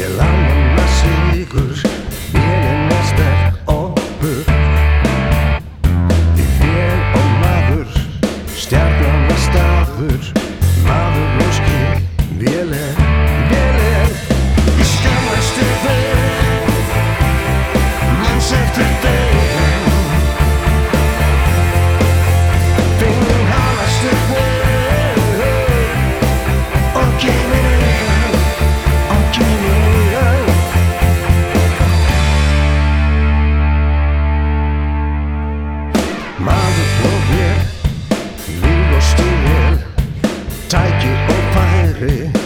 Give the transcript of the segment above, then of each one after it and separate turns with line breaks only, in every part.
Verk, vélananna sigur Vélinn er sterk og burt Við vél og maður, stjarnan er staður. Maður og skil, vél Hey.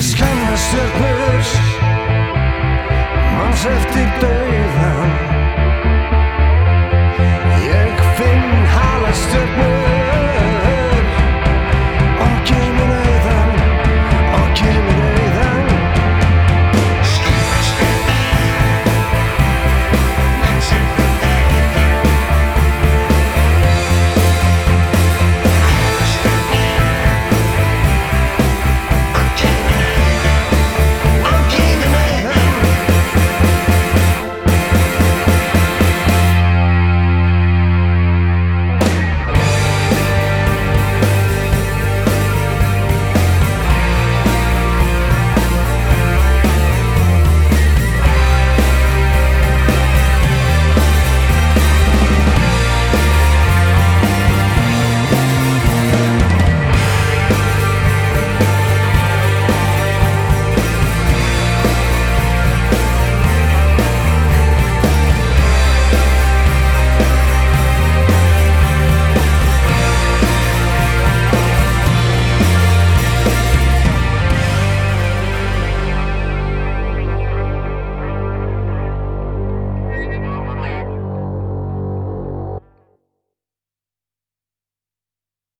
Hiç kalmasın